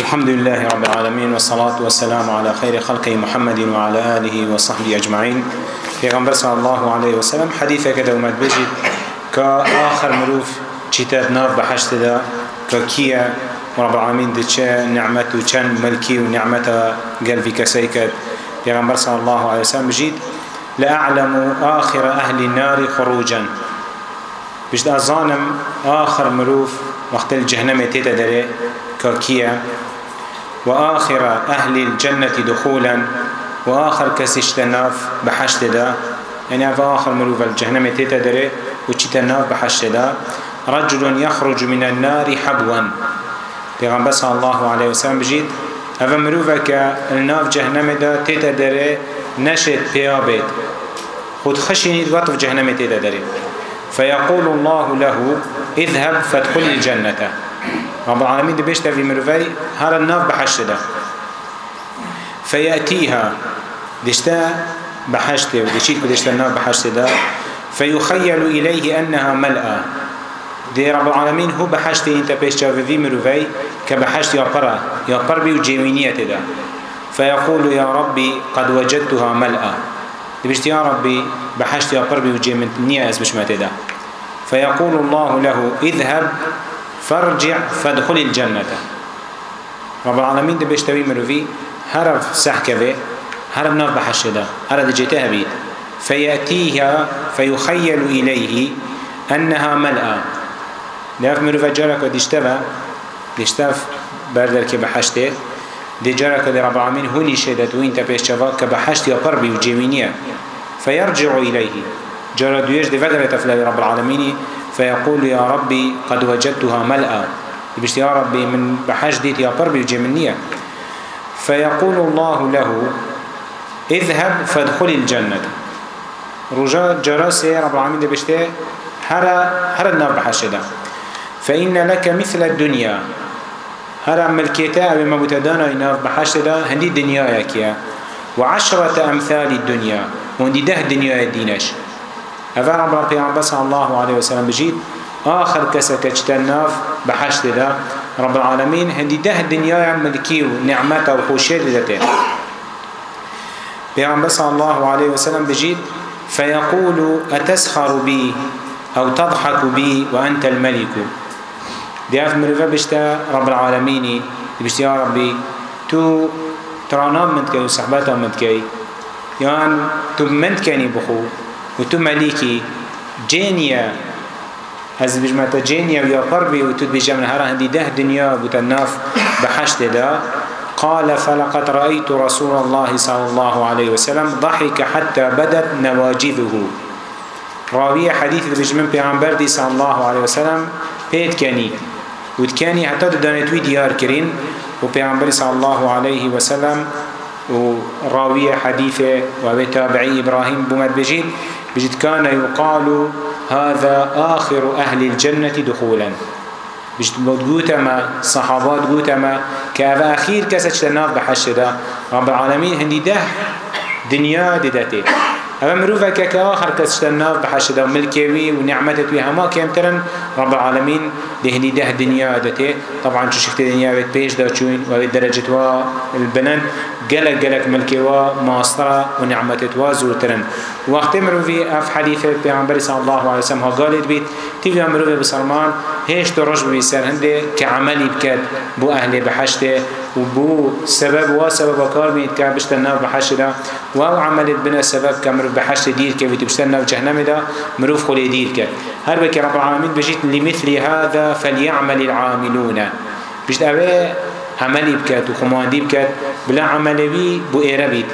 الحمد لله رب العالمين والصلاة والسلام على خير خلقه محمد وعلى آله وصحبه أجمعين پیغمبر صلى الله عليه وسلم حديثة كدومت بجد كآخر مروف چیتت ناف بحشت دا ككيا رب العالمين دي چه نعمت و چن ملكي و نعمت قلبي كسيكت پیغمبر صلى الله عليه وسلم بجد لأعلم آخر أهل النار خروجا بشت أظانم آخر مروف وقت الجهنم تيتا دري كاكية وآخر أهل الجنة دخولا وآخر كسي اجتناف بحشت دا يعني في آخر مروف الجهنم تيتا دري وشتناف بحشت دا رجل يخرج من النار حبوا پیغمبر صلى الله عليه وسلم بجيت هذا مروفك الناف جهنم دا تيتا دري نشد بيابت خود خشيني وطف جهنم تيتا دري فيقول الله له اذهب فادخل الجنة رب العالمين دي بيشتا في مروفي هر الناف بحشدة فيأتيها دشتا بحشته ودشيت بدشتا الناف بحشدة فيخيل إليه أنها ملأة دي رب العالمين هو بحشته انت بيشتا في مروفي كبحشت يا برا يا بربي وجيمينية ده فيقول يا ربي قد وجدتها ملأة دبشت يا ربي بحشت يا قربي وجيمت نية أزبش ما تدا فيقول الله له اذهب فارجع فادخل الجنة رب العالمين دبشت وي مروفي هرف سحكبه هرب نار بحشت دا هرب جيتها بيت فيأتيها فيخيل إليه أنها ملأة لأف مروفة جارك ودشتفى دشتف بردر كي بحشته دیجارە کە رب العالمین هونی شێدەت وین تە پێشچەوا کە بە حەشت یا پڕبی و جێوی نییە فيرجع إليه جرى دويش دي فدرة فلا رب العالمين فيقول يا ربي قد وجدتها ملأ يبشت يا ربي من بحاج ديت يا بربي الجمنية فيقول الله له اذهب فادخل الجنة رجاء جراس رب العالمين دي بشتي هر هر النار بحاج ده فإن لك مثل الدنيا هر ملكيته او مبتدانا ايناف بحشت دا هندي دنيا يكيا وعشرة امثال الدنيا وندي ده دنيا الدينش هذا رب ربي عباس الله عليه وسلم بجيد آخر كسك اجتناف بحشت دا رب العالمين هندي ده دنيا ملكي ونعمته وخوشير ذاته بيعمل صلى الله عليه وسلم بجيد فيقول أتسخر بي أو تضحك بي وأنت الملك دیاف مروفه بشته رب العالمینی بشته یا ربی تو ترانام مند که و صحبتام مند که یان تو مند کنی بخو و تو ملیکی جینیه از بجمت جینیه و یا قربی و تو بجمن هر هندی ده دنیا بتناف بحشت ده قال فلقد رأيت رسول الله صلى الله عليه وسلم ضحك حتى بدت نواجذه راوية حديث بجمن پیغمبر دي صلى الله عليه وسلم بيت كني وتكاني حتى دانتوي ديار كرين وبيعنبر صلى الله عليه وسلم وراوية حديثة وبتابعي إبراهيم بمد بجيد بجد كان يقال هذا آخر أهل الجنة دخولا بجد قوتما صحابات قوتما كأبا أخير كسج تناف بحشدة رب العالمين هندي ده دنيا ددته ئەوە مرۆڤێکە کەوا هەرکەس شتە ناو بەحەشدا ملکێوی و نعمەتت وی هەما کێمترن ڕب العالمین دهنی ده دنیا دەتێ طبعا چو شکتە دنیاوێت پێش داچوین وەوێ دەرەجت وا بنن گەلک گەلک ملکێوە ماسترە و نعمەتت وا زورترن وەختێ مرۆڤی ئەف حەلیفە پێغەمبەری صلی الله علیه وسلم هەگاڵێت بیت تیویا مرۆڤێ بسەلمان هێشت ڕۆژ بوی سەر هەندێ کە عملی بکەت بۆ ئەهلێ بەحەشتێ وبو سبب وسبب وكار بيت كعبشت النار بحشرة واو عملت بنا سبب كمرف بحشر دير كي بتبشت النار جهنم دا مروف خلي دير كي هر بك رب العالمين بجيت لمثل هذا فليعمل العاملون بجيت اوه عملي بكات وخمواندي بكات بلا عملي بو ايرا بيت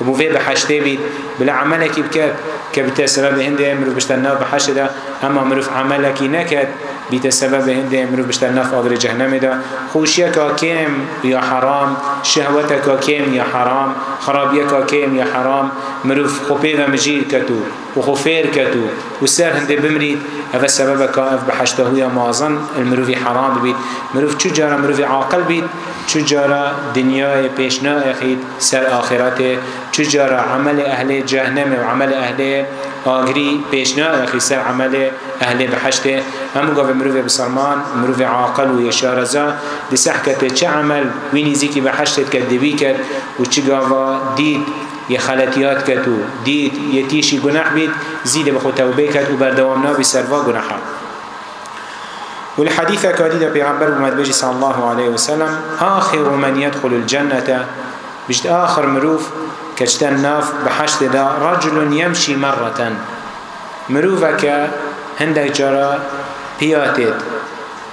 وبو في بحشته بيت بلا عملك بكات كبتا سبب هندي مروف بشت النار بحشرة اما مروف عملك نكت بیت سبب هنده امروز بشتر نخ آدر جهنم دا خوشی کاکیم یا حرام شهوت کاکیم یا حرام خرابی کاکیم یا حرام مروف خوبی و مجیر کتو و خفیر کتو و سر هنده بمرید او سبب کاف بحشته یا مازن المروفی حرام بید مروف چجار مروفی عاقل بید چجارا دنیای پیش ناخید سر آخرت چجارا عمل اهل جهنم و عمل اهل آگری پیش ناخید سر عمل اهل بحشت همو گاوه مروف بسرمان مروف عاقل و یشارزا دی سحکت چه عمل وینی زیکی بحشتت کد دوی کد و چه گاوه دید یه خلطیات کد و دید یه تیشی گناح بید زیده بخو توبه کد و بردوام نابی سروا گناحا والحديث كاديد بيعبر بمدبجي صلى الله عليه وسلم آخر من يدخل الجنة بجد آخر مروف كجتن ناف بحشت دا رجل يمشي مرة مروفك هندك جرى بياتت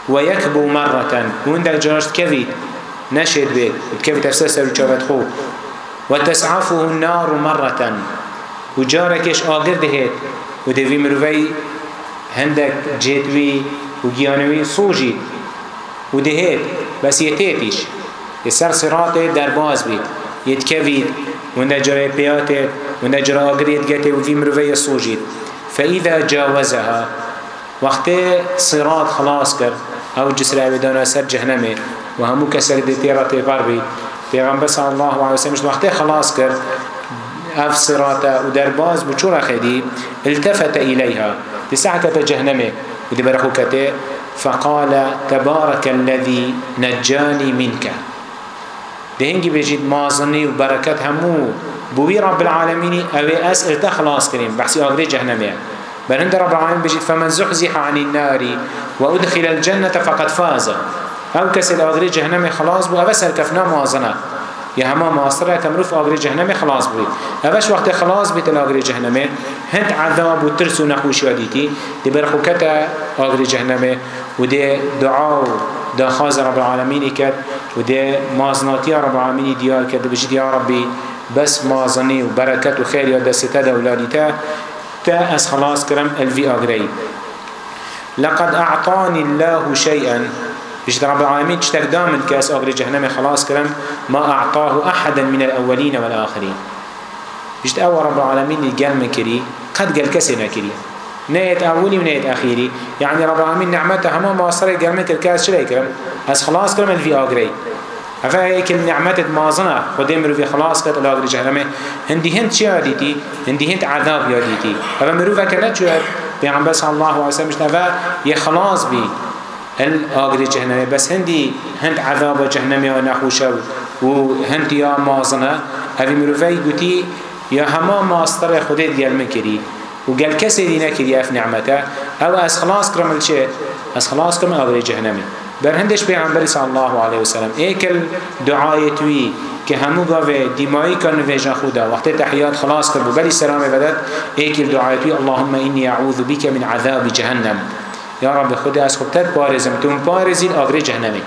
ويكبو مرة وهندك جرشت كفي نشد بيت وكفي تفسسر وشافت خو وتسعفه النار مرة وجاركش آقر دهت ودفي مروفي هندك جيتوي و گیانوی سوژید و دهید بس یتیتیش سر صراط در باز بید یتکوید و نجره پیاته و نجره آگرید گته و وی مروی سوژید فإذا جاوزها وقت صراط خلاص کرد او جسر عبدانا سر جهنمه و همو کسر دیتیره تیبر بید پیغمبر صلی الله علیه وسلم وقتی خلاص کرد اف صراطه و در باز بچور خدی التفت الیها تسعت جهنمه ودي برخو كتي فقال تبارك الذي نجاني منك دهنجي بيجيد مازني وبركات همو بوي رب العالمين اوي اس ارتخلاص كريم بحسي اغري جهنمية بل عند رب العالمين بيجيد فمن زحزح عن النار وادخل الجنة فقد فاز او كسل اغري جهنمي خلاص بو اوسر كفنا مازنه يا هما ماستر كمروف اغري جهنمي خلاص بو اوش وقت خلاص بيت الاغري جهنمي هند عذاب و ترس و نخوشی ودیتی دی برخو کتا آگر جهنمه و دی دعا و دخاز رب العالمینی کد و دی مازناتی رب العالمینی دیار کد بجید یا ربی بس مازنی و برکت و خیر یا دسته دولادیتا تا از خلاص کرم الوی آگری لقد اعطاني الله شيئا بجد رب العالمين اشتك دامن كاس أغر جهنم خلاص كلام ما أعطاه أحدا من الأولين والآخرين بجد أول رب العالمين الجنم كري قد قال كسي ناكري نيت أولي ونيت أخيري يعني رب العالمين نعمته هما مواصرة قرمت الكاس شلي كرم هس خلاص كرم الفي آقري هفا هيك النعمة مازنة خدام روفي خلاص كت الآقري جهرمه هندي هند شي عاديتي هندي هند عذاب ياديتي هفا مروفا كانت شوات بيعمل صلى الله عليه وسلم مشتفى يخلاص بي هل آقري جهنمي بس هندي هند عذاب جهنمي ونحوشة وهند يا مازنة هفي مروفا يقولي یا هما ماستر خودت گل مکری و گل کسی دی نکری اف نعمته او از خلاص کرمل چه از خلاص کرمل آبری جهنمی بر هندش پیغمبر صلی الله علیه وسلم ایکل دعای توی که همو گاوه دیمایی کن ویجا خودا وقتی تحیات خلاص کرد بلی سلام بدد ایکل دعای توی اللهم اینی اعوذ بک من عذاب جهنم یا رب خود از خودتت پارزم تون پارزین آبری جهنمی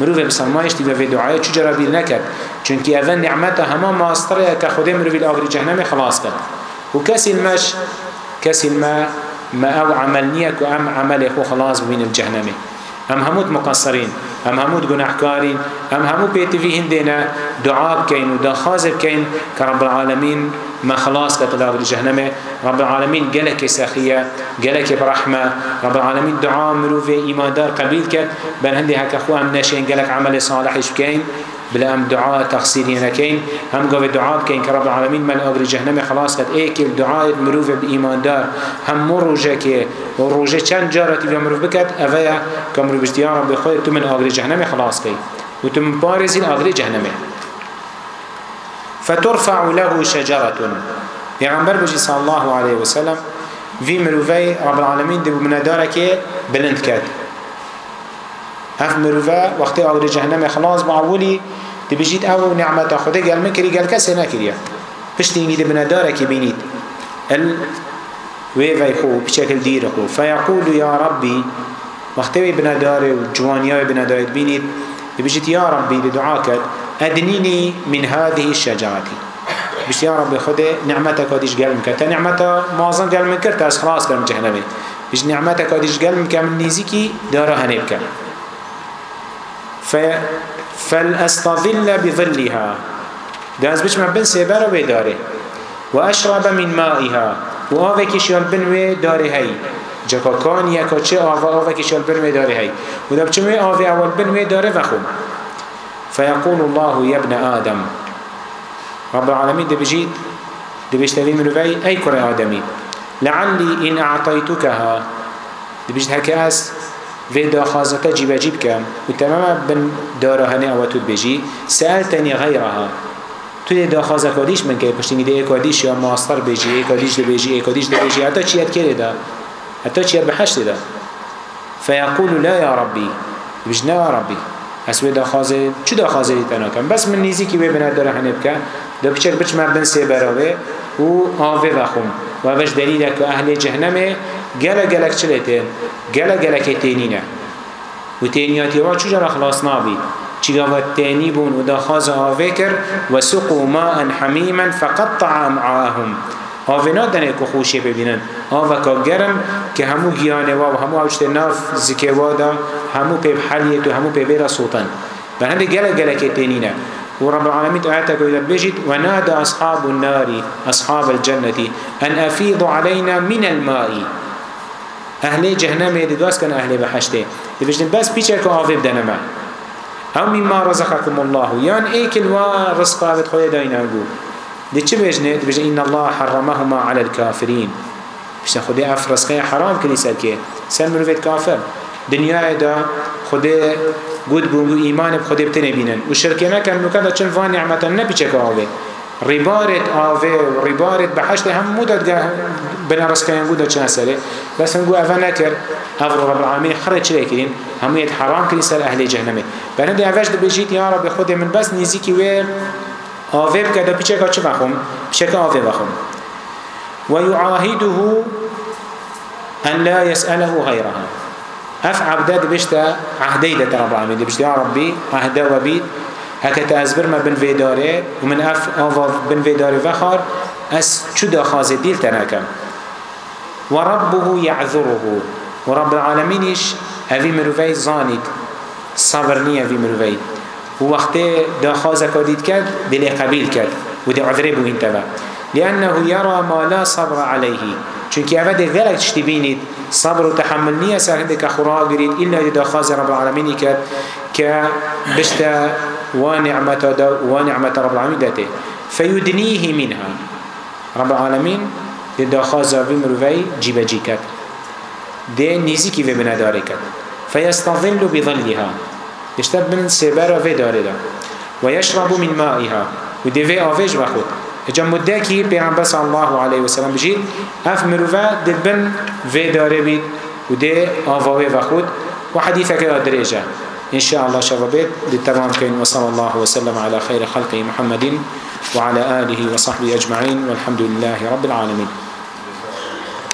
مروف مسلمانش دیوه دعای چجرا بیر نکرد چونکی اول نعمت همه ماستره که خود مروی لآخری جهنم خلاص کرد و کسی المش کسی ما ما او عمل نیه که ام عمل خو خلاص ببین الجهنمه ام همود مقصرین ام همود گناهکارین ام همو پیتوی هندینا دعا بکین و دخاز بکین که رب العالمین ما خلاص کرد لآخری جهنمه رب العالمین گلک سخیه گلک برحمه رب العالمین دعا مروی ایماندار قبیل کرد بر هندی هک خو ام نشین گلک عمل صالحش بکین بلا ام دعاء تقصيري نكين هم قوة دعاء كين كرب العالمين من أجر جهنم خلاص قد ايك الدعاء مروف بإيمان دار هم مروجك وروجة چند جارتي في مروف بكت أفيا كمروف اجتيار رب خوير تو من أجر جهنم خلاص كي وتم بارزين أجر جهنم فترفع له شجرة پیغمبر بجي صلى الله عليه وسلم في مروفي رب العالمين دبو من دارك بلند كات هف مروفا وقتی آگر جهنم خلاص با اولی دی بجید او نعمت خوده گل مکری گل کسی نکریه پشتی اینگی دی بنداره که بینید ال ویوی خو بشکل دیر خو فیقول یا ربی وقتی وی بنداره و جوانی های بنداره بینید دی بجید یا ربی دی دعا کرد ادنینی من هذه الشجاعتی بشت يا رب خده نعمتك وديش قلم كتا نعمتا معظم قلم كرت از خلاص قلم جهنمي بش نعمتك وديش قلم كم نيزيكي دارا هنبكا فلأستظل بظلها داز بچم بن سيبر ويداري وأشرب من مائها وآوكي شال بن ويداري هاي جاكا كان يكا چه آوا آوكي شال بن ويداري هاي ودا بچم آوه اول بن ويداري وخم فيقول الله يا ابن آدم رب العالمين دبجيت دبشتري من ربي أي كرة آدمي لعلي إن أعطيتكها دبجت هكا أس في داخازك جيبا جيب كام وتماما بن دارا هني أو تود بيجي سألتني غيرها توی داخواز کادیش من که پشتینگی ده اکادیش یا ماستر بیجی اکادیش ده بیجی اکادیش ده بیجی حتی چیت کرده ده حتی چیت بحشت ده فیقول لا یا ربی بج نه یا ربی اسوی داخواز چه داخواز دی تنا کم بس من نیزی که ببینه داره هنب که ده بچک بچ مردن سه براوه و آوه بخون و وش دلیل که اهل جهنمه گەلە گەلەك چ لێ تێن گەلە گەلەکێ تێنینە و تێنیاتیەوە چجارە خلاص نابی چیگەوە تێنی بوون و داخوازە ئاوێ کرد وەسوقوا ماء حەمیما فقطع ئەمعاهم ئاوێ نادەنێ و خۆشیێ ببینن ئاوەکە گەرم کە هەموو گیانێوە و هەموو ئەوشتێ ناف زیکێوادا هەموو پێ حەلیێت و هەموو پێبێرە سووتن بە هەندێک گەلە گەلەکێ تێنینە ورب العالمين آياتك إذا بجد ونادى أصحاب النار أصحاب الجنة أن أفيض علينا من الماء اهلی جهنم هدی دواز کنه اهلی بحشته دی بجنن بس پیچر که آفیب دنمه او مما رزقكم الله یان ایکل و رزقا بد خوی داینانگو دی چه بجنه دی بجنه این الله حرمهما على الكافرین بجنه خودی اف رزقه حرام کنی سر که سر مروفت کافر دنیای دا خودی گود بونگو ایمان بخودی بتنه بینن و شرکه نکن نکن دا چن وان نعمتا نپیچه که آفیب ڕیبارێت ئاوێ و ڕیبارێت بە حشتی هەموو دەدگا بنەڕستکەیان بوو دەچنە سەرێ بەسنگو ئەفە نەکرد ئەف ڕەبعامی خڕە چێکردین هەموویت حەرام کردی سەر ئەهلی جەهنەمێ بەرەندی ئەفەش دەبێژیت یارە بە خودێ من بەس نزیکی وێ ئاوێ بکە دە پیچێکا چ بەخۆم پیچەکە ئاوێ بەخۆم ويعاهده أن لا يسأله غيرها أف عبداد بشتا عهدي لتربع عمي بشتا ربي عهدا وبيت هکت از برم بن ویداره و من اف آوا بن ویداره وخار از چو داخاز دیل تنکم و ربه یعذره و رب العالمینش اوی مروفی زانید صبر نیه اوی مروفی و وقت داخاز کادید کرد دل قبیل کرد و دی عذره بو این تبا لأنه يرى ما لا صبر عليه چونك أفد ذلك تشتبينيد صبر وتحمل نية سهل عندك خراء قريد إلا إذا خاز رب العالمين كبشت ونعمة, ونعمة رب العالمين داته فيدنيه منها رب العالمين دا خازاوي مروفي جيبا جيكات دي نيزي كيفي بناداركات فيستظل بظلها يشتب من سبارة في داردا ويشرب من مائها ودي في آفيج بخوت جم مدكي بيعن بس الله عليه وسلم بجيد اف مروفا دبن في داربيد ودي آفاوي بخوت وحديثة كده دريجة إن شاء الله شباب بيت للتمام كين وصلى الله وسلم على خير خلقه محمد وعلى آله وصحبه أجمعين والحمد لله رب العالمين